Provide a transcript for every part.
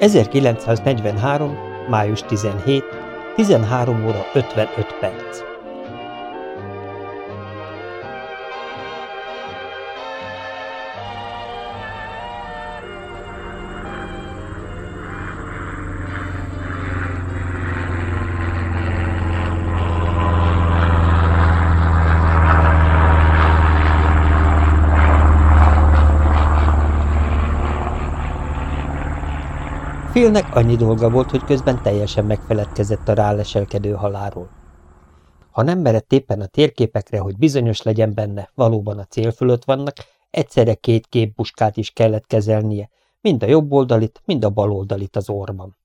1943. május 17. 13 óra 55 perc. Philnek annyi dolga volt, hogy közben teljesen megfeledkezett a ráleselkedő haláról. Ha nem merett éppen a térképekre, hogy bizonyos legyen benne, valóban a cél fölött vannak, egyszerre két képbuskát is kellett kezelnie, mind a jobb oldalit, mind a bal oldalit az orban.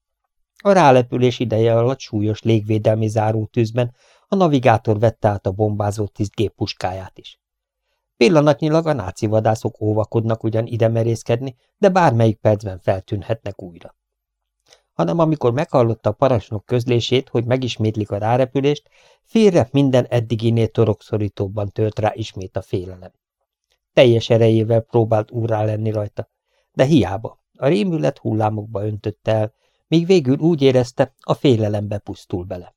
A rálepülés ideje alatt súlyos légvédelmi zárótűzben a navigátor vette át a bombázó tiszt géppuskáját is. Pillanatnyilag a náci vadászok óvakodnak ugyan ide merészkedni, de bármelyik percben feltűnhetnek újra hanem amikor meghallotta a parancsnok közlését, hogy megismétlik a rárepülést, félre minden eddiginél torokszorítóbban tört rá ismét a félelem. Teljes erejével próbált úrrá lenni rajta, de hiába, a rémület hullámokba öntötte el, míg végül úgy érezte, a félelembe pusztul bele.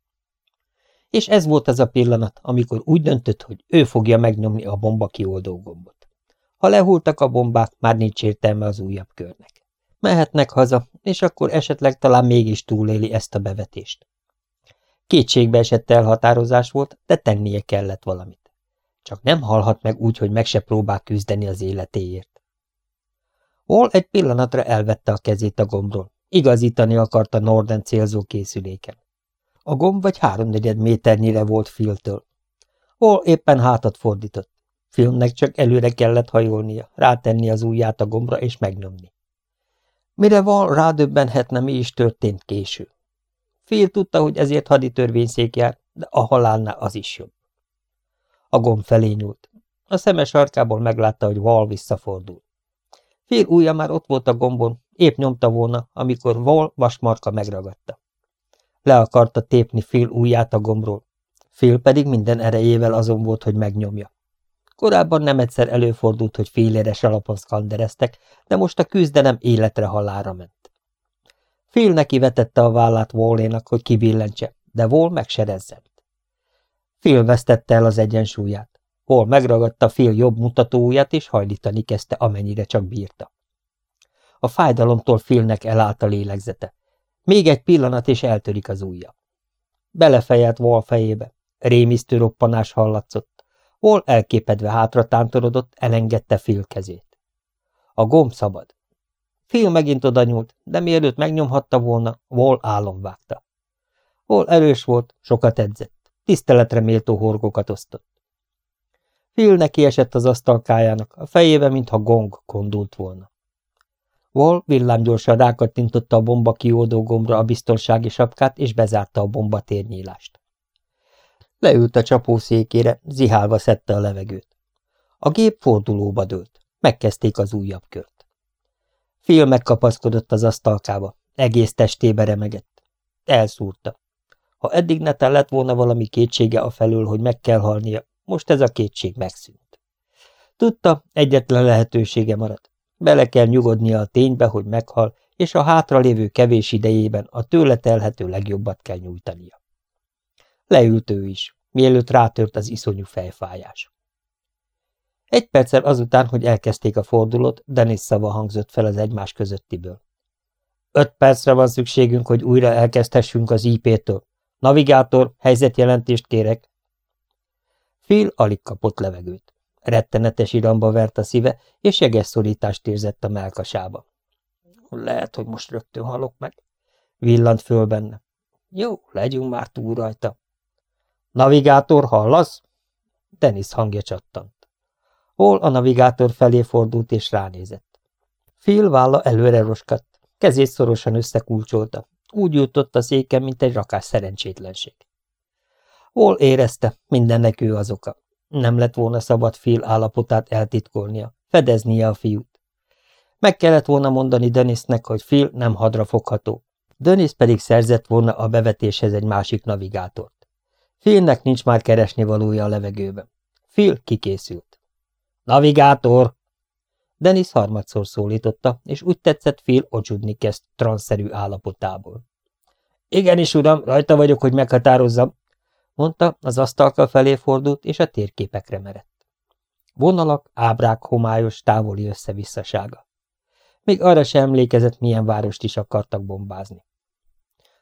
És ez volt az a pillanat, amikor úgy döntött, hogy ő fogja megnyomni a bomba kioldó gombot. Ha lehultak a bombák, már nincs értelme az újabb körnek. Mehetnek haza, és akkor esetleg talán mégis túléli ezt a bevetést. Kétségbe esett elhatározás volt, de tennie kellett valamit. Csak nem halhat meg úgy, hogy meg se próbál küzdeni az életéért. Hol egy pillanatra elvette a kezét a gombról. Igazítani akarta Norden célzó készüléken. A gomb vagy háromnegyed méternyire volt Filtől. Hol éppen hátat fordított. Filmnek csak előre kellett hajolnia, rátenni az ujját a gombra és megnyomni. Mire van, rádöbbenhetne, mi is történt késő. Fél tudta, hogy ezért haditörvényszék jár, de a halálnál az is jobb. A gomb felé nyúlt. A szemes sarkából meglátta, hogy Val visszafordul. Fél ujja már ott volt a gombon, épp nyomta volna, amikor Val vasmarka megragadta. Le akarta tépni fél ujját a gombról. Fél pedig minden erejével azon volt, hogy megnyomja. Korábban nem egyszer előfordult, hogy féléres alapon szkandereztek, de most a küzdelem életre halára ment. Fél neki vetette a vállát Wallénak, hogy kibillentse, de Wall meg se rezzent. Phil vesztette el az egyensúlyát. Wall megragadta Phil jobb mutatóujját, és hajlítani kezdte, amennyire csak bírta. A fájdalomtól Philnek elállt a lélegzete. Még egy pillanat, és eltörik az ujja. Belefejelt Wall fejébe. Rémisztő roppanás hallatszott. Hol elképedve hátra tántorodott, elengedte Phil kezét. A gomb szabad. Phil megint oda nyúlt, de mielőtt megnyomhatta volna, Wall álom vágta. Wall erős volt, sokat edzett, tiszteletre méltó horgokat osztott. Phil neki az asztalkájának, a fejébe, mintha gong kondult volna. Wall villámgyorsan rákattintotta a bomba kiódó gombra a biztonsági sapkát, és bezárta a bomba térnyílást. Leült a csapószékére, zihálva szedte a levegőt. A gép fordulóba dőlt. Megkezdték az újabb kört. Phil megkapaszkodott az asztalkába, egész testébe remegett. Elszúrta. Ha eddig neten lett volna valami kétsége a felől, hogy meg kell halnia, most ez a kétség megszűnt. Tudta, egyetlen lehetősége maradt. Bele kell nyugodnia a ténybe, hogy meghal, és a hátralévő kevés idejében a tőle telhető legjobbat kell nyújtania. Leült ő is, mielőtt rátört az iszonyú fejfájás. Egy perccel azután, hogy elkezdték a fordulót, Denis szava hangzott fel az egymás közöttiből. Öt percre van szükségünk, hogy újra elkezdhessünk az IP-től. Navigátor, helyzetjelentést kérek. Phil alig kapott levegőt. Rettenetes iramba vert a szíve, és jeges szorítást érzett a melkasába. Lehet, hogy most rögtön halok meg. Villant föl benne. Jó, legyünk már túl rajta. Navigátor, hallasz? Denis hangja csattant. Hol a navigátor felé fordult és ránézett. Phil válla előre roskadt, kezét szorosan összekulcsolta. Úgy jutott a széken, mint egy rakás szerencsétlenség. Hol érezte, mindennek ő az oka. Nem lett volna szabad Phil állapotát eltitkolnia, fedeznie a fiút. Meg kellett volna mondani Denisnek, hogy Phil nem hadrafogható. Denis pedig szerzett volna a bevetéshez egy másik navigátort. Philnek nincs már keresni valója a levegőben. Phil kikészült. Navigátor! Dennis harmadszor szólította, és úgy tetszett fél ocsudni kezd transzerű állapotából. Igenis, uram, rajta vagyok, hogy meghatározzam, mondta, az asztalka felé fordult, és a térképekre merett. Vonalak, ábrák, homályos, távoli összevisszasága. Még arra sem emlékezett, milyen várost is akartak bombázni.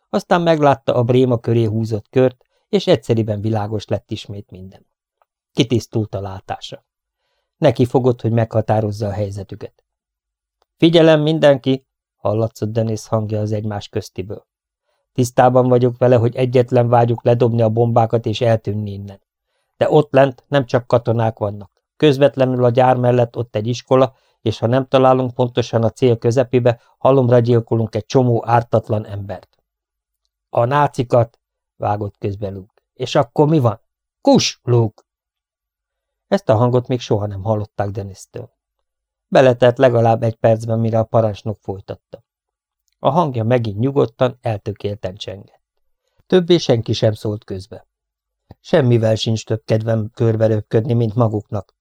Aztán meglátta a bréma köré húzott kört, és egyszeriben világos lett ismét minden. Kitisztult a látása. Neki fogott, hogy meghatározza a helyzetüket. Figyelem mindenki, hallatszott Denis hangja az egymás köztiből. Tisztában vagyok vele, hogy egyetlen vágyuk ledobni a bombákat és eltűnni innen. De ott lent nem csak katonák vannak. Közvetlenül a gyár mellett ott egy iskola, és ha nem találunk pontosan a cél közepébe, halomra gyilkolunk egy csomó ártatlan embert. A nácikat, vágott közbe Luke. És akkor mi van? Kus, Luke! Ezt a hangot még soha nem hallották Dennis-től. Beletelt legalább egy percben, mire a parancsnok folytatta. A hangja megint nyugodtan, eltökélten csengett. Többé senki sem szólt közbe. Semmivel sincs több kedvem körberöpködni, mint maguknak.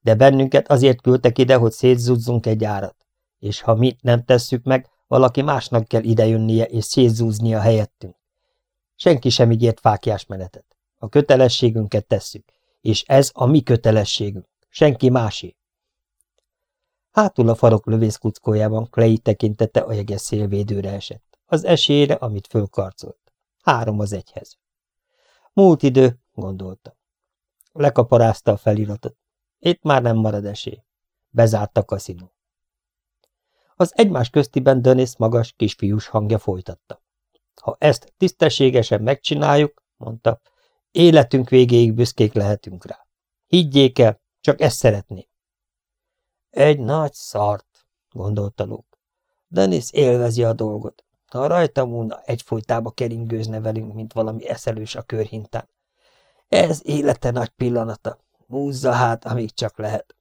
De bennünket azért küldtek ide, hogy szétzuzzunk egy árat. És ha mi nem tesszük meg, valaki másnak kell idejönnie és szétzúznia helyettünk. Senki sem ígért fákjás menetet. A kötelességünket tesszük, és ez a mi kötelességünk, senki másé. Hátul a farok lövészkuckójában Clay tekintete a jeges szélvédőre esett, az esélyre, amit fölkarcolt. Három az egyhez. Múlt idő, gondolta. Lekaparázta a feliratot. Itt már nem marad esély. Bezárt a kaszinó. Az egymás köztiben Dönész magas, kisfiús hangja folytatta. Ha ezt tisztességesen megcsináljuk, mondta, életünk végéig büszkék lehetünk rá. Higgyék el, csak ezt szeretném. Egy nagy szart, gondolta Luke. Dennis élvezi a dolgot. Ha rajta múlna, egyfolytába keringőzne velünk, mint valami eszelős a körhintán. Ez élete nagy pillanata. Múzza hát, amíg csak lehet.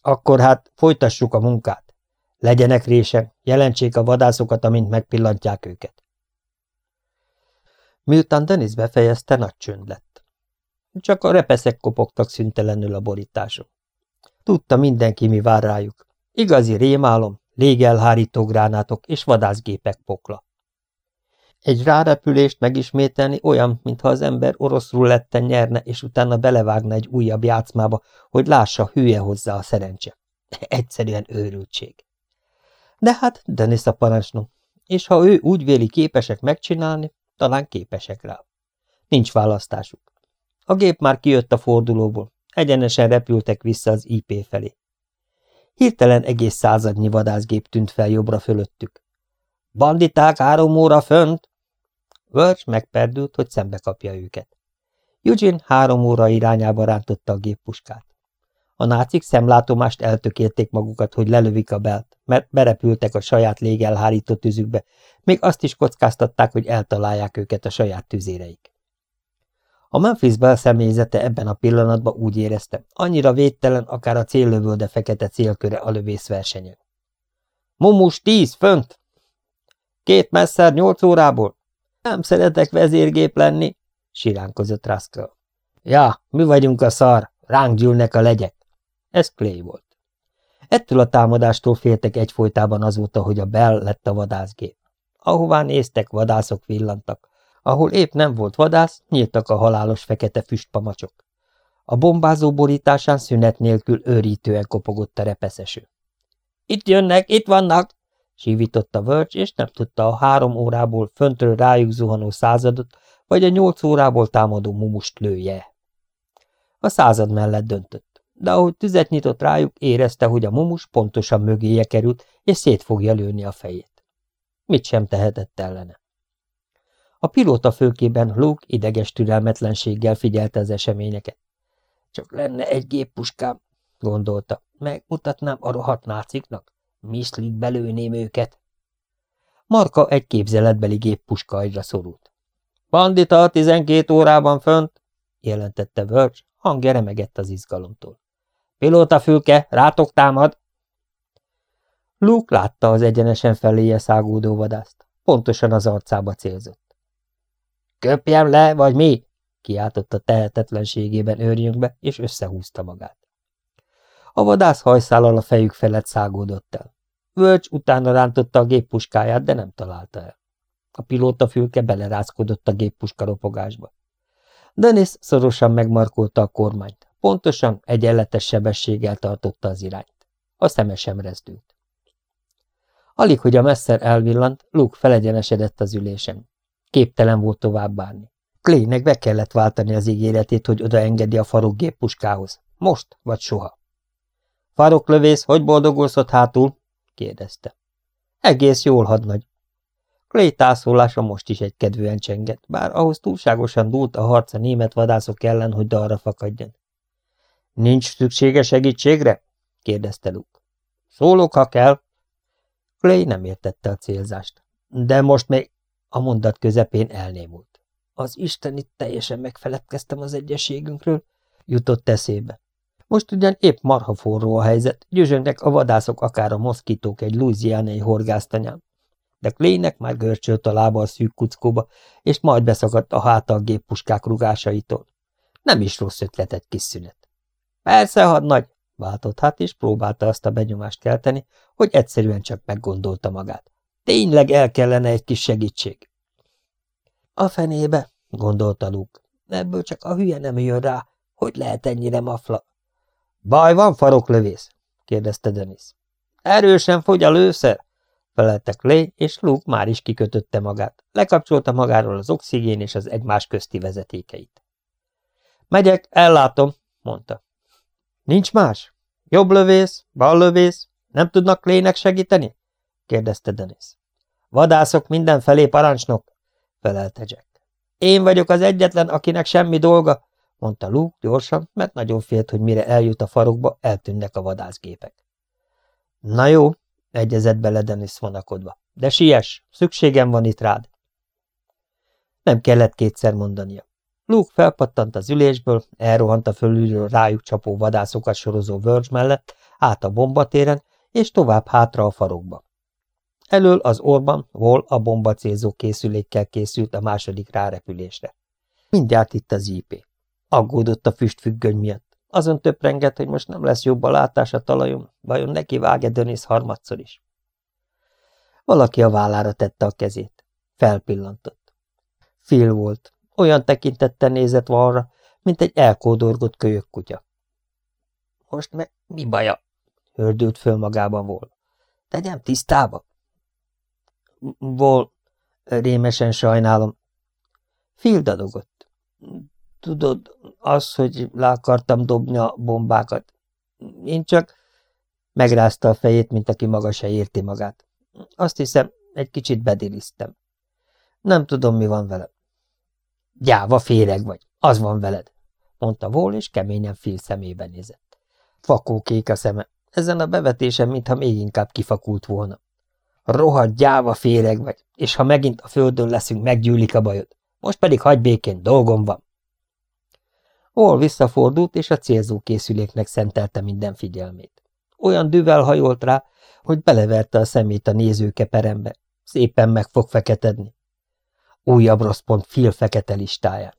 Akkor hát folytassuk a munkát. Legyenek résen, jelentsék a vadászokat, amint megpillantják őket. Miután Denis befejezte, nagy csönd lett. Csak a repeszek kopogtak szüntelenül a borításon. Tudta mindenki, mi vár rájuk. Igazi rémálom, légelhárító gránátok és vadászgépek pokla. Egy rárepülést megismételni olyan, mintha az ember orosz ruletten nyerne, és utána belevágna egy újabb játszmába, hogy lássa, hülye hozzá a szerencse. Egyszerűen őrültség. De hát Denis a parancsnok, és ha ő úgy véli képesek megcsinálni, talán képesek rá. Nincs választásuk. A gép már kijött a fordulóból, egyenesen repültek vissza az IP felé. Hirtelen egész századnyi vadászgép tűnt fel jobbra fölöttük. Banditák három óra fönt! Verge megperdült, hogy szembe kapja őket. Eugene három óra irányába rántotta a géppuskát. A nácik szemlátomást eltökélték magukat, hogy lelövik a belt, mert berepültek a saját légelhárító tüzükbe, még azt is kockáztatták, hogy eltalálják őket a saját tüzéreik. A Memphis Bell személyzete ebben a pillanatban úgy érezte, annyira védtelen, akár a céllövő, de fekete célköre a lövészversenyen. Mumus tíz, fönt! Két messzer nyolc órából? Nem szeretek vezérgép lenni, siránkozott Raskell. Ja, mi vagyunk a szar, ránk gyűlnek a legyek. Ez Clay volt. Ettől a támadástól féltek egyfolytában azóta, hogy a Bell lett a vadászgép. Ahová néztek, vadászok villantak. Ahol épp nem volt vadász, nyíltak a halálos fekete füstpamacsok. A bombázó borításán szünet nélkül őrítően kopogott a repeszeső. – Itt jönnek, itt vannak! – sívította Verge, és nem tudta a három órából föntről rájuk zuhanó századot, vagy a nyolc órából támadó mumust lője. A század mellett döntött de ahogy tüzet nyitott rájuk, érezte, hogy a mumus pontosan mögéje került, és szét fogja lőni a fejét. Mit sem tehetett ellene. A pilóta főkében Luke ideges türelmetlenséggel figyelte az eseményeket. Csak lenne egy géppuskám, gondolta, megmutatnám a rohadt náciknak, miszlit belőném őket. Marka egy képzeletbeli géppuska agyra szorult. Bandita tizenkét órában fönt, jelentette Verge, hangja remegett az izgalomtól. Pilóta fülke, rátok támad! Luke látta az egyenesen feléje szágódó vadászt. Pontosan az arcába célzott. Köpjem le, vagy mi? kiáltotta tehetetlenségében őrjünkbe, és összehúzta magát. A vadász hajszállal a fejük felett szágódott el. Völcs utána rántotta a géppuskáját, de nem találta el. A pilóta fülke belerázkodott a géppuska ropogásba. Dennis szorosan megmarkolta a kormányt. Pontosan egyenletes sebességgel tartotta az irányt. A szeme sem rezdült. Alig, hogy a messzer elvillant, Luke felegyenesedett az ülésen. Képtelen volt tovább bánni. Claynek be kellett váltani az ígéretét, hogy odaengedi a farok géppuskához. Most vagy soha. Faroklövész, hogy boldogulsz ott hátul? kérdezte. Egész jól, hadnagy. Clay tászólása most is egy kedvűen csengett, bár ahhoz túlságosan dúlt a harca német vadászok ellen, hogy dalra fakadjon. Nincs szüksége segítségre? kérdezte Luke. Szólok, ha kell. Clay nem értette a célzást. De most még a mondat közepén elnémult. Az Isten itt teljesen megfeledkeztem az egyességünkről, jutott eszébe. Most ugyan épp marha forró a helyzet, győzsöngnek a vadászok akár a moszkitók egy louisianai horgásztanyán. De Claynek már görcsölt a lába a szűk kuckóba, és majd beszakadt a háta a géppuskák rugásaitól. Nem is rossz ötlet egy kis szünet. Persze, hadnagy, váltott hát, és próbálta azt a benyomást kelteni, hogy egyszerűen csak meggondolta magát. Tényleg el kellene egy kis segítség. A fenébe, gondolta Luke. Ebből csak a hülye nem jön rá, hogy lehet ennyire mafla. Baj van, faroklövész? kérdezte Denis. Erősen fogy a lőszer, felelte Clay, és Luke már is kikötötte magát. Lekapcsolta magáról az oxigén és az egymás közti vezetékeit. Megyek, ellátom, mondta. Nincs más? Jobb lövész, bal lövész? Nem tudnak Claynek segíteni? kérdezte Denis. Vadászok mindenfelé parancsnok, felelte Jack. Én vagyok az egyetlen, akinek semmi dolga, mondta Luke gyorsan, mert nagyon félt, hogy mire eljut a farokba, eltűnnek a vadászgépek. Na jó, egyezett bele Dennis vonakodva, de siess, szükségem van itt rád. Nem kellett kétszer mondania. Luke felpattant az ülésből, elrohant a fölülről rájuk csapó vadászokat sorozó Verge mellett, át a bombatéren, és tovább hátra a farokba. Elől az orban, hol a bomba célzó készülékkel készült a második rárepülésre. Mindjárt itt az IP. Aggódott a füstfüggöny miatt. Azon töprengett, hogy most nem lesz jobb a látás a talajon, vajon neki vág-e Dönész harmadszor is. Valaki a vállára tette a kezét. Felpillantott. Phil volt. Olyan tekintettel nézett valra, mint egy elkódorgott kölyök kutya. Most meg mi baja? hördült föl magában vol. Tegyem tisztába? Vol, rémesen sajnálom. Phil dadogott. Tudod, az, hogy le akartam dobni a bombákat. Én csak megrázta a fejét, mint aki maga se érti magát. Azt hiszem, egy kicsit bediriztem. Nem tudom, mi van velem. Gyáva féreg vagy, az van veled, mondta Vol, és keményen Phil szemébe nézett. Fakókék a szeme, ezen a bevetésen, mintha még inkább kifakult volna. Rohadt gyáva féreg vagy, és ha megint a földön leszünk, meggyűlik a bajod. Most pedig hagy békén, dolgom van. Hol visszafordult, és a célzó készüléknek szentelte minden figyelmét. Olyan düvel hajolt rá, hogy beleverte a szemét a nézőkeperembe. Szépen meg fog feketedni. Újabb rossz pont Phil fekete listáján.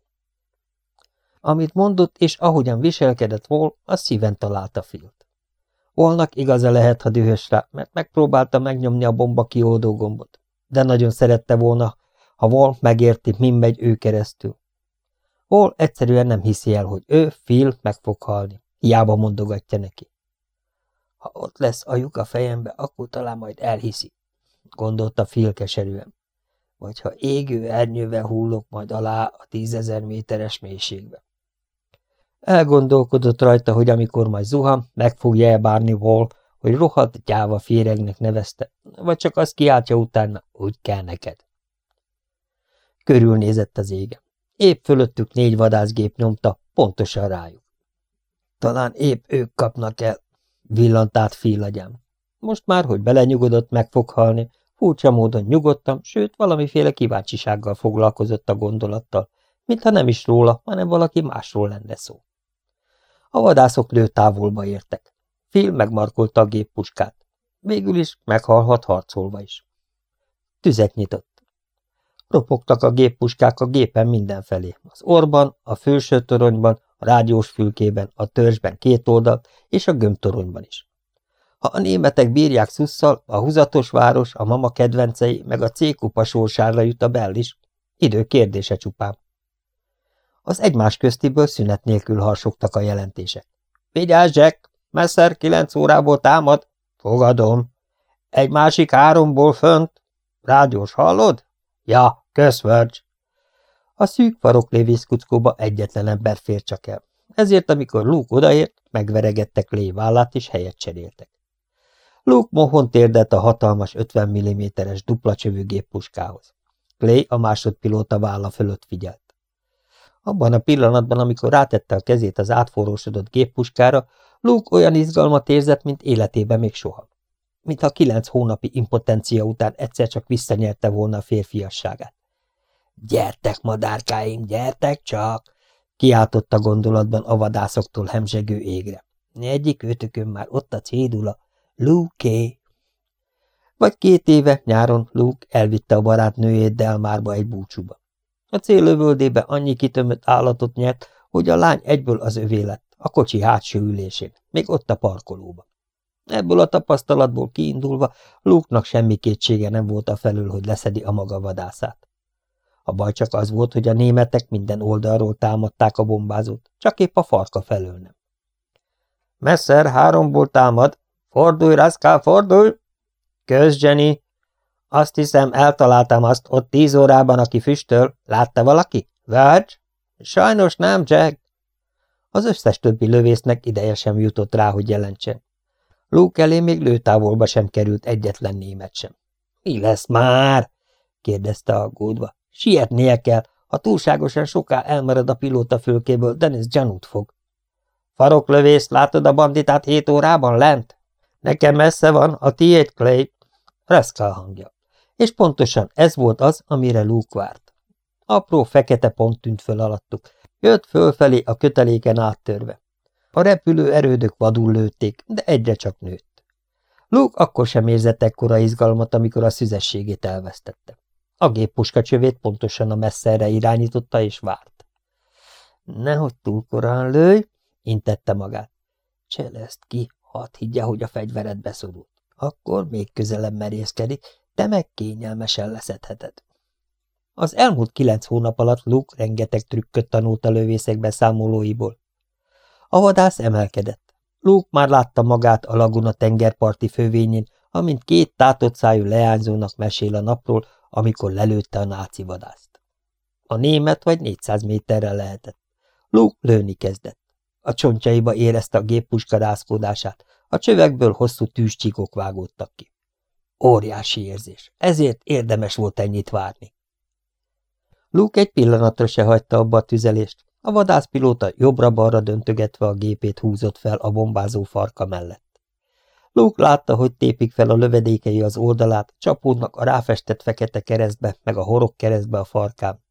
Amit mondott, és ahogyan viselkedett vol, a szíven találta Filt. Volnak igaza lehet, ha dühös rá, mert megpróbálta megnyomni a bomba kioldó gombot. De nagyon szerette volna, ha Vol megérti, min megy ő keresztül. Hol egyszerűen nem hiszi el, hogy ő, Phil, meg fog halni. Hiába mondogatja neki. Ha ott lesz a lyuk a fejembe, akkor talán majd elhiszi, gondolta Phil keserűen. Vagy ha égő ernyővel hullok majd alá a tízezer méteres mélységbe. Elgondolkodott rajta, hogy amikor majd zuhan, meg fogja elbárni Wall, hogy rohadt gyáva féregnek nevezte, vagy csak azt kiáltja utána, úgy kell neked. Körülnézett az égen. Épp fölöttük négy vadászgép nyomta, pontosan rájuk. Talán épp ők kapnak el, villant át. Most már, hogy belenyugodott, meg fog halni, furcsa módon nyugodtam, sőt, valamiféle kíváncsisággal foglalkozott a gondolattal, mintha nem is róla, hanem valaki másról lenne szó. A vadászok lő távolba értek. Phil megmarkolta a géppuskát. Végül is meghalhat harcolva is. Tüzet nyitott. Ropogtak a géppuskák a gépen mindenfelé. Az orban, a főső toronyban, a rádiós fülkében, a törzsben két oldal, és a gömbtoronyban is. Ha a németek bírják szusszal, a húzatos város, a mama kedvencei, meg a C-kupa sorsára jut a Bell is. Idő kérdése csupán. Az egymás köztiből szünet nélkül harsogtak a jelentések. Vigyázz, Jack! Messzer kilenc órából támad. Fogadom. Egy másik háromból fönt. Rádiós hallod? Ja, kösz. A szűk faroklév vízkuckóba egyetlen ember fér csak el. Ezért, amikor Luke odaért, megveregettek Lé vállát, és helyet cseréltek. Luke mohon térdett a hatalmas 50 mm-es dupla csövű géppuskához. Clay a másodpilóta válla fölött figyelt. Abban a pillanatban, amikor rátette a kezét az átforrósodott géppuskára, Luke olyan izgalmat érzett, mint életében még soha. Mintha kilenc hónapi impotencia után egyszer csak visszanyerte volna a férfiasságát. – Gyertek, madárkáim, gyertek csak! – kiáltotta gondolatban a vadászoktól hemzsegő égre. Egyik őtökön már ott a cédula, Luke! Vagy két éve, nyáron Luke elvitte a barátnőjét Delmárba egy búcsúba. A célövöldébe annyi kitömött állatot nyert, hogy a lány egyből az övé lett, a kocsi hátsó ülésén, még ott a parkolóba. Ebből a tapasztalatból kiindulva Luke-nak semmi kétsége nem volt a felül, hogy leszedi a maga vadászát. A baj csak az volt, hogy a németek minden oldalról támadták a bombázót, csak épp a farka felől nem. Messer háromból támad. Fordulj, Raskál, fordulj! Kösz, Jenny! Azt hiszem, eltaláltam azt ott tíz órában, aki füstöl. Látta valaki? Verge? Sajnos nem, Jack. Az összes többi lövésznek ideje sem jutott rá, hogy jelentsen. Luke elé még lőtávolba sem került egyetlen német sem. – Mi lesz már? – kérdezte aggódva. – Sietnie kell, ha túlságosan soká elmarad a pilóta fülkéből, Dennis gyanút fog. – Faroklövész, látod a banditát hét órában lent? – Nekem messze van, a tiéd, Clay. Reszkál hangja. És pontosan ez volt az, amire Luke várt. Apró fekete pont tűnt föl alattuk. Jött fölfelé a köteléken áttörve. A repülő erődök vadul lőtték, de egyre csak nőtt. Luke akkor sem érzett ekkora izgalmat, amikor a szüzességét elvesztette. A géppuska csövét pontosan a messzerre irányította és várt. Nehogy túl korán lőj, intette magát. Cseleszt ki, hadd higgye, hogy a fegyvered beszorult. Akkor még közelebb merészkedik, te meg kényelmesen leszedheted. Az elmúlt kilenc hónap alatt Luke rengeteg trükköt tanult a lövészek beszámolóiból. A vadász emelkedett. Luke már látta magát a laguna tengerparti fővényén, amint két tátott szájú leányzónak mesél a napról, amikor lelőtte a náci vadászt. A német vagy 400 méterre lehetett. Luke lőni kezdett. A csontjaiba érezte a géppuska rászkódását, a csövekből hosszú tűzcsíkok vágódtak ki. Óriási érzés, ezért érdemes volt ennyit várni. Luke egy pillanatra se hagyta abba a tüzelést, a vadászpilóta jobbra-balra döntögetve a gépét húzott fel a bombázó farka mellett. Luke látta, hogy tépik fel a lövedékei az oldalát, csapódnak a ráfestett fekete keresztbe, meg a horog keresztbe a farkán.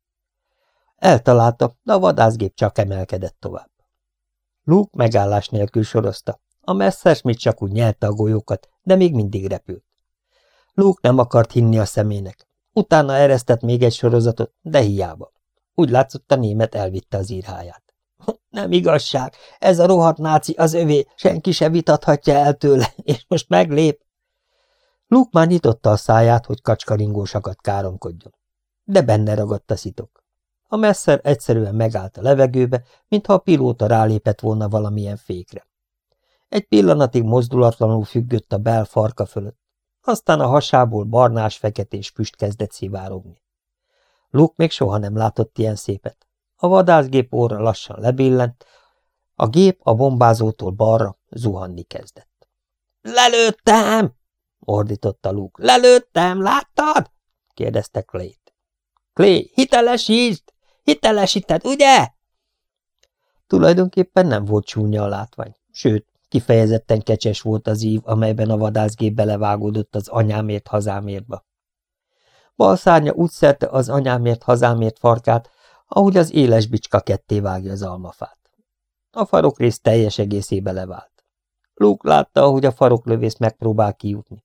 Eltalálta, de a vadászgép csak emelkedett tovább. Luke megállás nélkül sorozta. A Messerschmitt csak úgy nyelte a golyókat, de még mindig repült. Luke nem akart hinni a szemének. Utána eresztett még egy sorozatot, de hiába. Úgy látszott, a német elvitte az írháját. Nem igazság, ez a rohadt náci az övé, senki se vitathatja el tőle, és most meglép. Luke már nyitotta a száját, hogy kacskaringósakat káromkodjon. De benne ragadt a szitok. A messzer egyszerűen megállt a levegőbe, mintha a pilóta rálépett volna valamilyen fékre. Egy pillanatig mozdulatlanul függött a bel farka fölött, aztán a hasából barnás-feketés füst kezdett szivárogni. Luke még soha nem látott ilyen szépet. A vadászgép óra lassan lebillent, a gép a bombázótól balra zuhanni kezdett. – Lelőttem! – ordította Luke. – Lelőttem, láttad? – kérdezte Clay-t. – Clay, hitelesítsd! Hitelesíted, ugye? Tulajdonképpen nem volt csúnya a látvány, sőt, kifejezetten kecses volt az ív, amelyben a vadászgép belevágódott az anyámért hazámértba. Bal szárnya úgy szerte az anyámért hazámért farkát, ahogy az éles bicska ketté vágja az almafát. A farokrész teljes egészébe levált. Luke látta, ahogy a faroklövész megpróbál kijutni.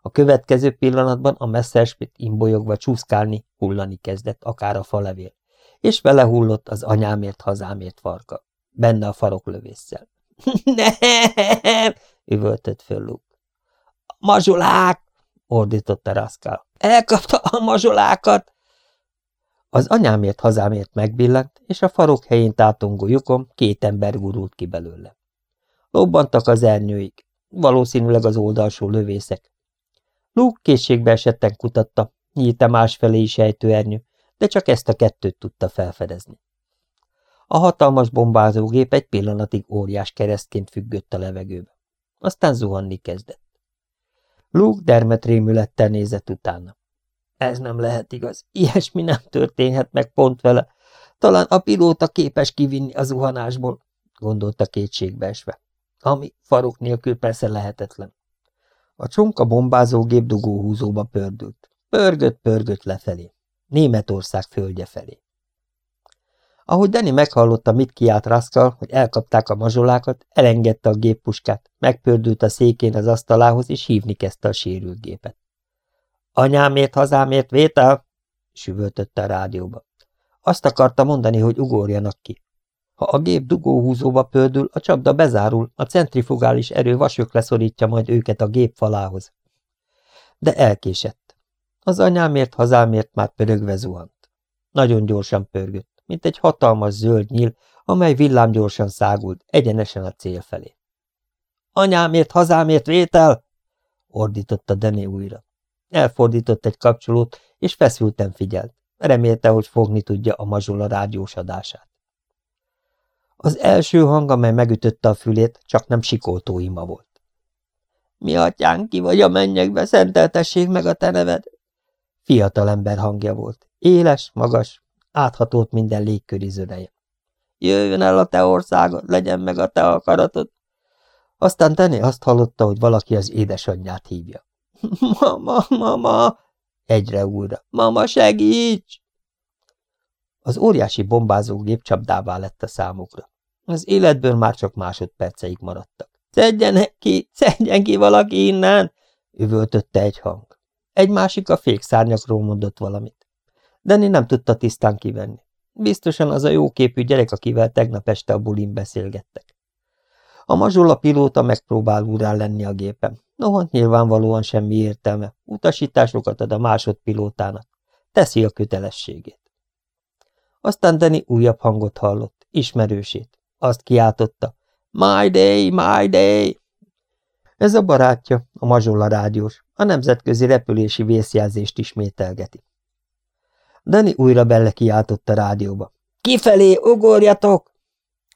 A következő pillanatban a Messerschmitt imbolyogva csúszkálni, hullani kezdett, akár a falevél, és vele hullott az anyámért hazámért farka. benne a faroklövésszel. Nem! üvöltött föl Luke. Mazsolák! ordította Raskál. Elkapta a mazsolákat! Az anyámért hazámért megbillant, és a farok helyén tátongó lyukon két ember gurult ki belőle. Lobbantak az ernyőik, valószínűleg az oldalsó lövészek. Luke készségbe esetten kutatta, nyílt a másfelé is ejtőernyő, de csak ezt a kettőt tudta felfedezni. A hatalmas bombázógép egy pillanatig óriás keresztként függött a levegőbe. Aztán zuhanni kezdett. Luke dermetrémülettel nézett utána. Ez nem lehet igaz. Ilyesmi nem történhet meg pont vele. Talán a pilóta képes kivinni a zuhanásból, gondolta kétségbe esve. Ami farok nélkül persze lehetetlen. A csonka bombázógép dugóhúzóba pördült. Pörgött, pörgött lefelé. Németország földje felé. Ahogy Danny meghallotta, mit kiált Raskal, hogy elkapták a mazsolákat, elengedte a géppuskát, megpördült a székén az asztalához, és hívni kezdte a sérült gépet. Anyámért, hazámért, vétel! süvöltötte a rádióba. Azt akarta mondani, hogy ugorjanak ki. Ha a gép dugóhúzóba pördül, a csapda bezárul, a centrifugális erő vasök leszorítja majd őket a gép falához. De elkésett. Az anyámért, hazámért már pörögve zuhant. Nagyon gyorsan pörgött mint egy hatalmas zöld nyíl, amely villámgyorsan szágult, egyenesen a cél felé. Anyámért, hazámért vétel! ordította Dené újra. Elfordított egy kapcsolót, és feszülten figyelt. Remélte, hogy fogni tudja a mazsola rádiós adását. Az első hang, amely megütötte a fülét, csak nem sikoltó ima volt. Mi atyánk, ki vagy a mennyekbe, szenteltessék meg a te neved! Fiatalember hangja volt. Éles, magas, áthatolt minden légköri zöreje. Jöjjön el a te országod, legyen meg a te akaratod. Aztán Tené azt hallotta, hogy valaki az édesanyját hívja. Mama, mama! Egyre újra. Mama, segíts! Az óriási bombázógép csapdává lett a számukra. Az életből már csak másodperceig maradtak. Szedjenek ki, szedjen ki valaki innen! üvöltötte egy hang. Egy másik a fékszárnyakról mondott valamit. Danny nem tudta tisztán kivenni. Biztosan az a jóképű gyerek, akivel tegnap este a bulin beszélgettek. A mazsola pilóta megpróbál úrán lenni a gépen. Noha nyilvánvalóan semmi értelme. Utasításokat ad a másodpilótának. Teszi a kötelességét. Aztán Danny újabb hangot hallott, ismerősét. Azt kiáltotta. My day, my day! Ez a barátja, a mazsola rádiós, a nemzetközi repülési vészjelzést ismételgeti. Dani újra belle kiáltott a rádióba. Kifelé, ugorjatok!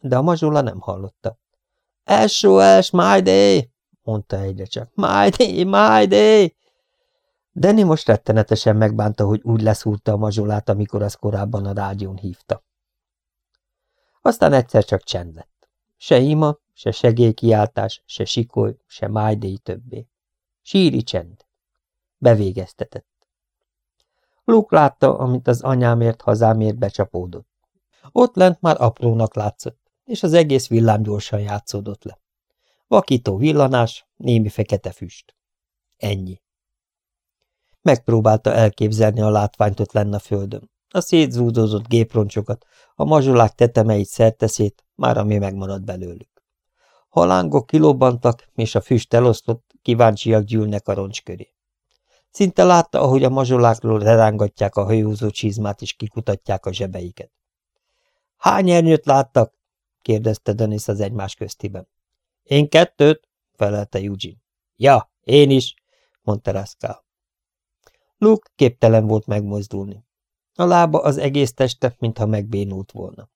De a mazsula nem hallotta. SOS, my day! mondta egyre csak. My day, my day! Danny most rettenetesen megbánta, hogy úgy leszúrta a mazsolát, amikor az korábban a rádión hívta. Aztán egyszer csak csend lett. Se ima, se segélykiáltás, se sikoly, se májdéj többé. Síri csend. Bevégeztetett. Luke látta, amit az anyámért, hazámért becsapódott. Ott lent már aprónak látszott, és az egész villám gyorsan játszódott le. Vakító villanás, némi fekete füst. Ennyi. Megpróbálta elképzelni a látványt ott lenne a földön. A szétzúdozott géproncsokat, a mazsolák tetemeit szerteszét, már ami megmaradt belőlük. Halángok kilobbantak, és a füst elosztott, kíváncsiak gyűlnek a roncs köré. Szinte látta, ahogy a mazsolákról lerángatják a hajózó csizmát, és kikutatják a zsebeiket. – Hány ernyőt láttak? – kérdezte Denis az egymás köztiben. – Én kettőt – felelte Eugene. – Ja, én is – mondta Raskal. Luke képtelen volt megmozdulni. A lába az egész teste, mintha megbénult volna.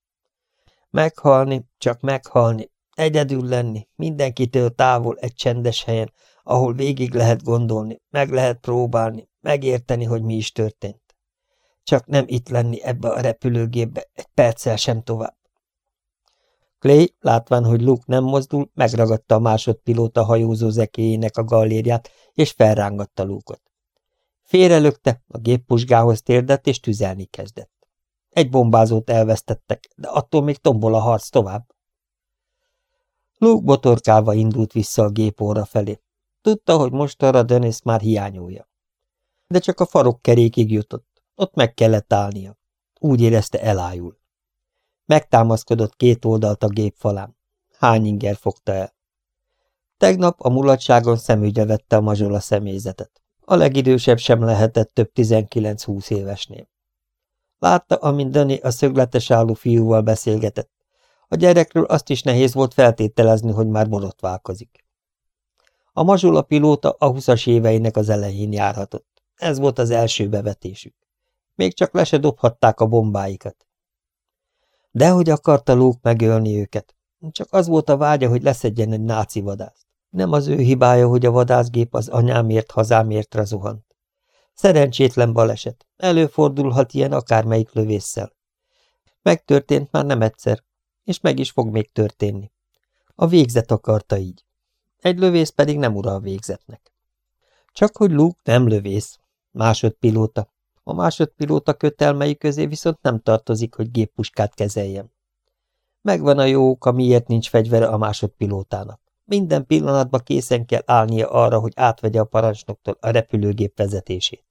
Meghalni, csak meghalni, egyedül lenni, mindenkitől távol egy csendes helyen, ahol végig lehet gondolni, meg lehet próbálni, megérteni, hogy mi is történt. Csak nem itt lenni ebbe a repülőgépbe egy perccel sem tovább. Clay, látván, hogy Luke nem mozdul, megragadta a másodpilóta hajózó zekéjének a gallériát, és felrángatta Luke-ot. Félrelökte, a géppusgához térdett, és tüzelni kezdett. Egy bombázót elvesztettek, de attól még tombol a harc tovább. Luke botorkálva indult vissza a gépóra felé. Tudta, hogy mostanra Dennis már hiányolja. De csak a farok kerékig jutott, ott meg kellett állnia. Úgy érezte elájul. Megtámaszkodott két oldalt a gép falán. Hány inger fogta el. Tegnap a mulatságon szemügyre vette a mazsola személyzetet. A legidősebb sem lehetett több 19-20 évesnél. Látta, amint Dani a szögletes álló fiúval beszélgetett. A gyerekről azt is nehéz volt feltételezni, hogy már borotválkozik. A mazsola pilóta a huszas éveinek az elején járhatott. Ez volt az első bevetésük. Még csak le se dobhatták a bombáikat. Dehogy akarta Luke megölni őket. Csak az volt a vágya, hogy leszedjen egy náci vadászt. Nem az ő hibája, hogy a vadászgép az anyámért, hazámért zuhant. Szerencsétlen baleset. Előfordulhat ilyen akármelyik lövésszel. Megtörtént már nem egyszer, és meg is fog még történni. A végzet akarta így. Egy lövész pedig nem ura a végzetnek. Csak hogy Luke nem lövész, másodpilóta. A másodpilóta kötelmei közé viszont nem tartozik, hogy géppuskát kezeljen. Megvan a jó oka, miért nincs fegyvere a másodpilótának. Minden pillanatban készen kell állnia arra, hogy átvegye a parancsnoktól a repülőgép vezetését.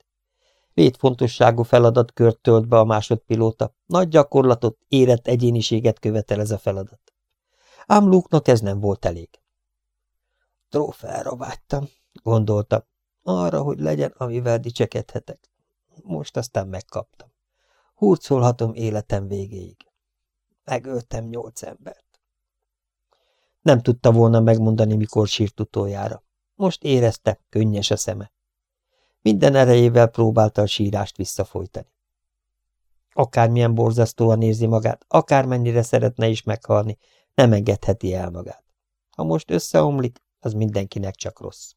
Létfontosságú feladatkört tölt be a másodpilóta, nagy gyakorlatot, érett egyéniséget követel ez a feladat. Ám Luke-nak ez nem volt elég. Trófeára vágytam, gondolta, arra, hogy legyen, amivel dicsekedhetek. Most aztán megkaptam. Hurcolhatom életem végéig. Megöltem nyolc embert. Nem tudta volna megmondani, mikor sírt utoljára. Most érezte, könnyes a szeme. Minden erejével próbálta a sírást visszafolytani. Akármilyen borzasztóan érzi magát, akármennyire szeretne is meghalni, nem engedheti el magát. Ha most összeomlik, az mindenkinek csak rossz.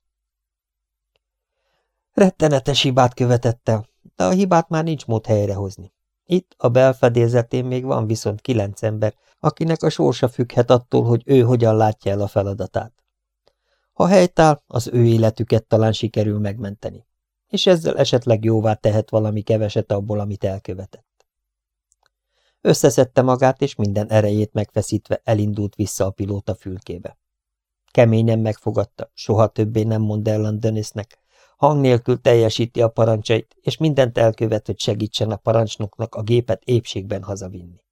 Rettenetes hibát követett el, de a hibát már nincs mód helyrehozni. Itt, a belfedélzetén még van viszont kilenc ember, akinek a sorsa függhet attól, hogy ő hogyan látja el a feladatát. Ha helytál, az ő életüket talán sikerül megmenteni, és ezzel esetleg jóvá tehet valami keveset abból, amit elkövetett. Összeszedte magát, és minden erejét megfeszítve elindult vissza a pilóta fülkébe. Keményen megfogadta, soha többé nem mond el Dennisnek, hang nélkül teljesíti a parancsait, és mindent elkövet, hogy segítsen a parancsnoknak a gépet épségben hazavinni.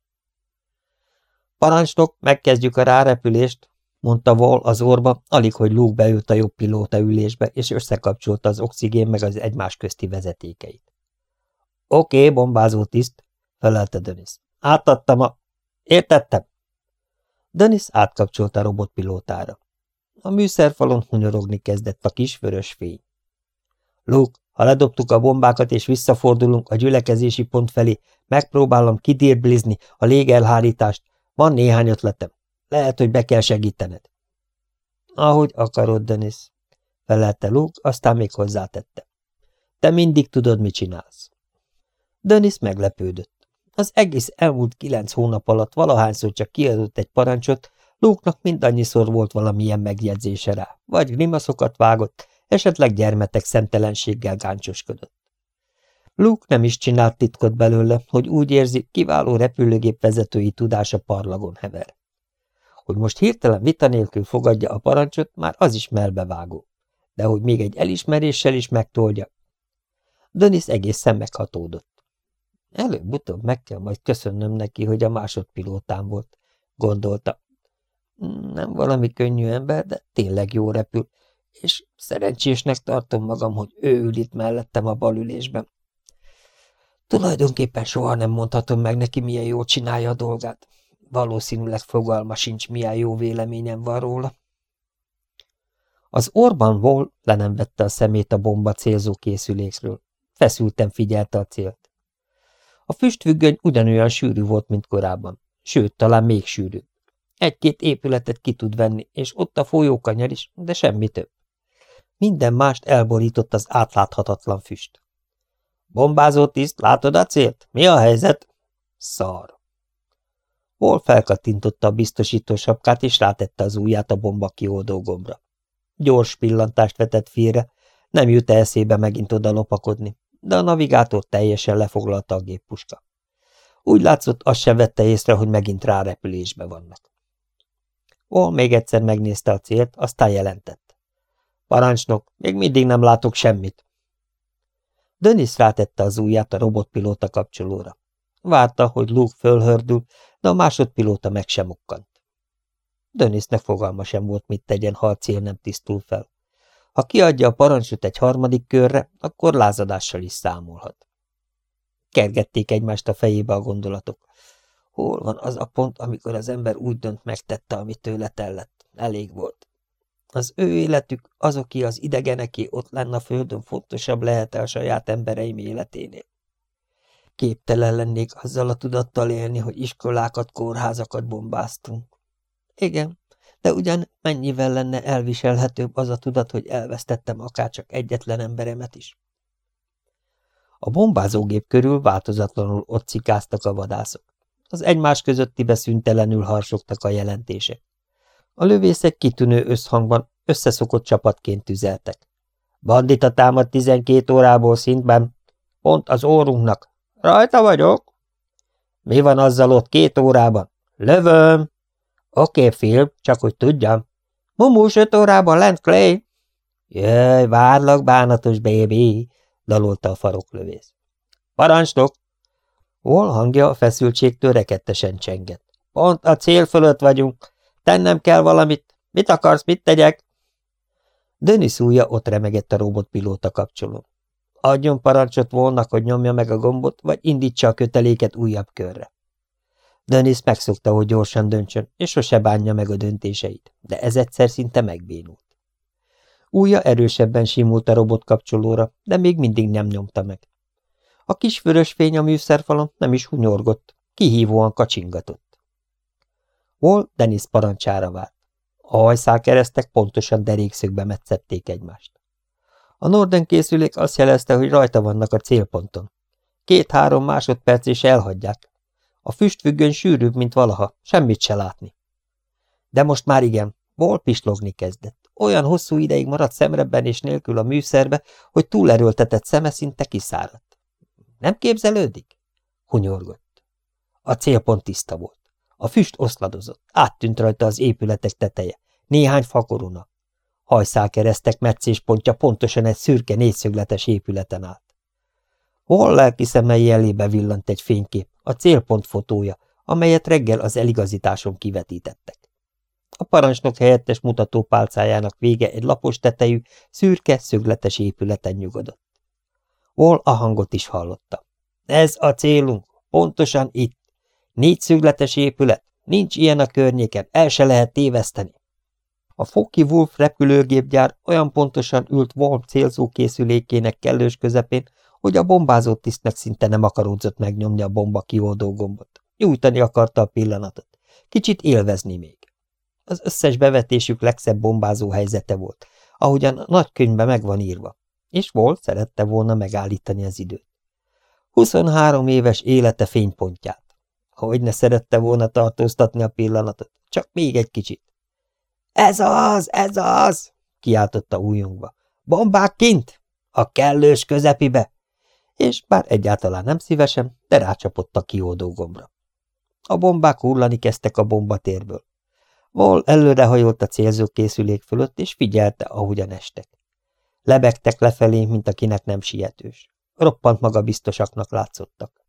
Parancsnok, megkezdjük a rárepülést, mondta Vol az orba, alig, hogy Luke beült a jobb pilóta ülésbe, és összekapcsolta az oxigén meg az egymás közti vezetékeit. Oké, okay, bombázó tiszt, felelte Dennis. Átadtam a... Értettem? Dennis átkapcsolta a robotpilótára. A műszerfalon hunyorogni kezdett a kis vörös fény. Luke, ha ledobtuk a bombákat és visszafordulunk a gyülekezési pont felé, megpróbálom kidírblizni a légelhárítást. Van néhány ötletem. Lehet, hogy be kell segítened. Ahogy akarod, Denis, felelte Luke, aztán még hozzátette. Te mindig tudod, mit csinálsz. Denis meglepődött. Az egész elmúlt kilenc hónap alatt valahányszor csak kiadott egy parancsot, Luke-nak mindannyiszor volt valamilyen megjegyzése rá, vagy grimaszokat vágott, esetleg gyermetek szemtelenséggel gáncsoskodott. Luke nem is csinált titkot belőle, hogy úgy érzi, kiváló repülőgép vezetői tudása parlagon hever. Hogy most hirtelen vita nélkül fogadja a parancsot, már az is melbevágó. De hogy még egy elismeréssel is megtoldja. Dennis egészen meghatódott. Előbb-utóbb meg kell majd köszönnöm neki, hogy a másodpilótán volt, gondolta. Nem valami könnyű ember, de tényleg jó repül, és szerencsésnek tartom magam, hogy ő ül itt mellettem a balülésben. Tulajdonképpen soha nem mondhatom meg neki, milyen jól csinálja a dolgát. Valószínűleg fogalma sincs, milyen jó véleményem van róla. Az orban Wall le nem vette a szemét a bomba célzó készülékről. Feszülten figyelte a célt. A füstfüggöny ugyanolyan sűrű volt, mint korábban, sőt, talán még sűrűbb. Egy-két épületet ki tud venni, és ott a folyókanyar is, de semmi több. Minden mást elborított az átláthatatlan füst. Bombázó tiszt, látod a célt? Mi a helyzet? Szar. Hol felkattintotta a biztosító sapkát, és rátette az ujját a bomba kioldó gombra. Gyors pillantást vetett félre, nem jut eszébe megint oda lopakodni, de a navigátor teljesen lefoglalta a géppuska. Úgy látszott, azt se vette észre, hogy megint rárepülésbe vannak. Ó, még egyszer megnézte a célt, aztán jelentett. Parancsnok, még mindig nem látok semmit. Dönis rátette az ujját a robotpilóta kapcsolóra. Várta, hogy Luke fölhördül, de a másodpilóta meg sem ukkant. Dönisznek fogalma sem volt, mit tegyen, ha a cél nem tisztul fel. Ha kiadja a parancsot egy harmadik körre, akkor lázadással is számolhat. Kergették egymást a fejébe a gondolatok. Hol van az a pont, amikor az ember úgy dönt megtette, amit tőle tellett? Elég volt. Az ő életük, azoké az idegeneké ott lenne a földön fontosabb lehet-e a saját embereim életénél? Képtelen lennék azzal a tudattal élni, hogy iskolákat, kórházakat bombáztunk. Igen, de ugyan mennyivel lenne elviselhetőbb az a tudat, hogy elvesztettem akárcsak egyetlen emberemet is. A bombázógép körül változatlanul ott cikáztak a vadászok. Az egymás közötti beszüntelenül harsogtak a jelentések. A lövészek kitűnő összhangban, összeszokott csapatként tüzeltek. Bandita támad tizenkét órából szintben, pont az órunknak. Rajta vagyok. Mi van azzal ott két órában? Lövöm. Oké, okay, csak hogy tudjam. Mumus öt órában lent, Clay. Jöjj, várlak, bánatos bébi, dalolta a faroklövész. Parancsnok! Hol hangja a feszültségtől rekettesen csengett. Pont a cél fölött vagyunk. Tennem kell valamit. Mit akarsz, mit tegyek? Dönis ujja ott remegett a robotpilóta kapcsolón. Adjon parancsot volnak, hogy nyomja meg a gombot, vagy indítsa a köteléket újabb körre. Dennis megszokta, hogy gyorsan döntsön, és sose bánja meg a döntéseit, de ez egyszer szinte megbénult. Újja erősebben simult a robot kapcsolóra, de még mindig nem nyomta meg. A kis vörös fény a műszerfalon nem is hunyorgott, kihívóan kacsingatott. Hol Dennis parancsára várt. A hajszálkeresztek pontosan derékszögbe metszették egymást. A Norden készülék azt jelezte, hogy rajta vannak a célponton. Két-három másodperc és elhagyják. A füstfüggön sűrűbb, mint valaha, semmit se látni. De most már igen, Vol pislogni kezdett. Olyan hosszú ideig maradt szemrebben és nélkül a műszerbe, hogy túlerőltetett szeme szinte kiszáradt. Nem képzelődik? Hunyorgott. A célpont tiszta volt. A füst oszladozott, áttűnt rajta az épületek teteje, néhány fakoruna. Hajszálkeresztek meccéspontja pontosan egy szürke négyszögletes épületen állt. Hol lelki szemei elébe villant egy fénykép, a célpont fotója, amelyet reggel az eligazításon kivetítettek. A parancsnok helyettes mutatópálcájának vége egy lapos tetejű, szürke, szögletes épületen nyugodott. Hol a hangot is hallotta. Ez a célunk, pontosan itt. Négy szögletes épület, nincs ilyen a környéken, el se lehet téveszteni. A Foki Wolf repülőgépgyár olyan pontosan ült Wolf célzókészülékének kellős közepén, hogy a bombázó tisztnek szinte nem akaródzott megnyomni a bomba kioldó gombot. Nyújtani akarta a pillanatot. Kicsit élvezni még. Az összes bevetésük legszebb bombázó helyzete volt, ahogyan a nagykönyvbe meg van írva, és volt szerette volna megállítani az időt. 23 éves élete fénypontját. Hogy ne szerette volna tartóztatni a pillanatot, csak még egy kicsit. Ez az, ez az! kiáltotta újongva. Bombák kint! A kellős közepibe! És bár egyáltalán nem szívesen, de rácsapott a kiódó gombra. A bombák hullani kezdtek a bombatérből. Vol előrehajolt a célzókészülék fölött, és figyelte, ahogyan estek. Lebegtek lefelé, mint akinek nem sietős. Roppant maga biztosaknak látszottak.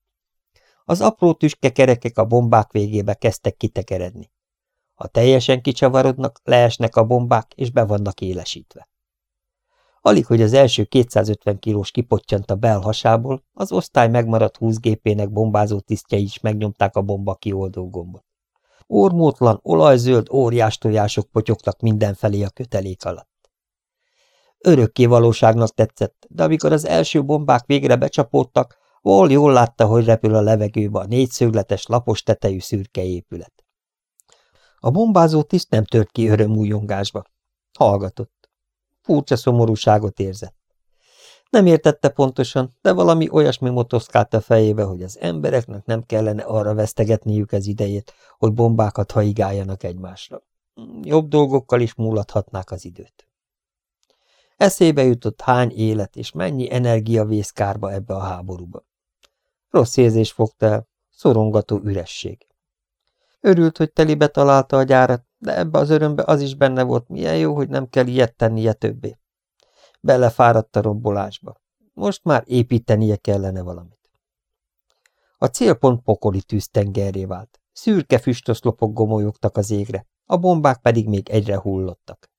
Az apró tüskekerekek a bombák végébe kezdtek kitekeredni. Ha teljesen kicsavarodnak, leesnek a bombák, és be vannak élesítve. Alig, hogy az első 250 kilós kipottyant a belhasából, az osztály megmaradt húzgépének bombázó tisztjei is megnyomták a bomba kioldó gombot. Ormótlan, olajzöld óriás tojások potyogtak mindenfelé a kötelék alatt. Örökké valóságnak tetszett, de amikor az első bombák végre becsapódtak, Wall jól látta, hogy repül a levegőbe a négyszögletes, lapos tetejű szürke épület. A bombázó tiszt nem tört ki örömújongásba. Hallgatott. Furcsa szomorúságot érzett. Nem értette pontosan, de valami olyasmi motoszkált a fejébe, hogy az embereknek nem kellene arra vesztegetniük az idejét, hogy bombákat haigáljanak egymásra. Jobb dolgokkal is múlathatnák az időt. Eszébe jutott hány élet és mennyi energia vész kárba ebbe a háborúba. Rossz érzés fogta el, szorongató üresség. Örült, hogy telibe találta a gyárat, de ebbe az örömbe az is benne volt, milyen jó, hogy nem kell ilyet tennie többé. Belefáradt a rombolásba. Most már építenie kellene valamit. A célpont pokoli tűztengerré vált. Szürke füstoszlopok gomolyogtak az égre, a bombák pedig még egyre hullottak.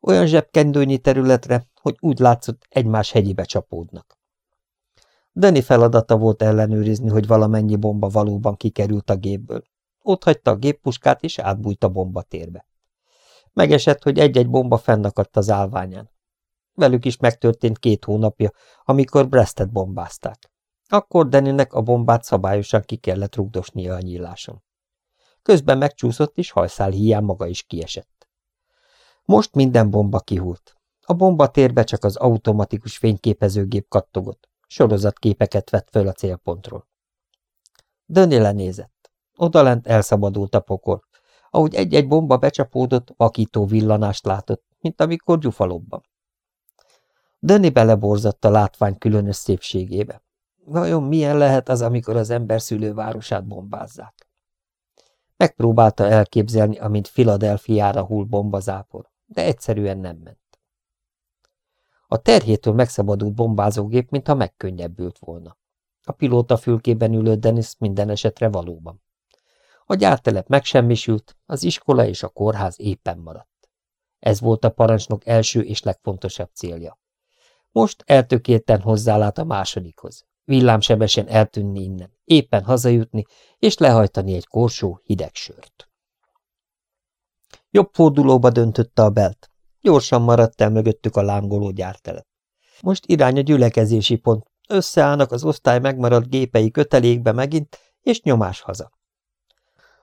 Olyan zsebkendőnyi területre, hogy úgy látszott, egymás hegyibe csapódnak. Dani feladata volt ellenőrizni, hogy valamennyi bomba valóban kikerült a gépből. Ott hagyta a géppuskát, és átbújt a bombatérbe. Megesett, hogy egy-egy bomba fennakadt az állványán. Velük is megtörtént két hónapja, amikor Brestet bombázták. Akkor Deninek a bombát szabályosan ki kellett rugdosnia a nyíláson. Közben megcsúszott, és hajszál hiány maga is kiesett. Most minden bomba kihult. A bombatérbe csak az automatikus fényképezőgép kattogott. Sorozatképeket vett föl a célpontról. Döni lenézett. Odalent elszabadult a pokol. Ahogy egy-egy bomba becsapódott, vakító villanást látott, mint amikor gyufalobban. Döni beleborzott a látvány különös szépségébe. Vajon milyen lehet az, amikor az ember szülővárosát bombázzák? Megpróbálta elképzelni, amint Filadelfiára hull bombazápor, de egyszerűen nem ment. A terhétől megszabadult bombázógép, mintha megkönnyebbült volna. A pilóta fülkében ülő Dennis minden esetre valóban. A gyártelep megsemmisült, az iskola és a kórház éppen maradt. Ez volt a parancsnok első és legfontosabb célja. Most eltökélten hozzálát a másodikhoz. Villámsebesen eltűnni innen, éppen hazajutni, és lehajtani egy korsó hideg sört. Jobb fordulóba döntötte a belt. Gyorsan maradt el mögöttük a lángoló gyártelep. Most irány a gyülekezési pont. Összeállnak az osztály megmaradt gépei kötelékbe megint, és nyomás haza.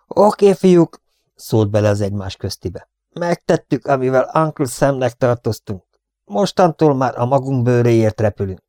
Oké, fiúk, szólt bele az egymás köztibe. Megtettük, amivel Uncle Samnek tartoztunk. Mostantól már a magunk bőréért repülünk.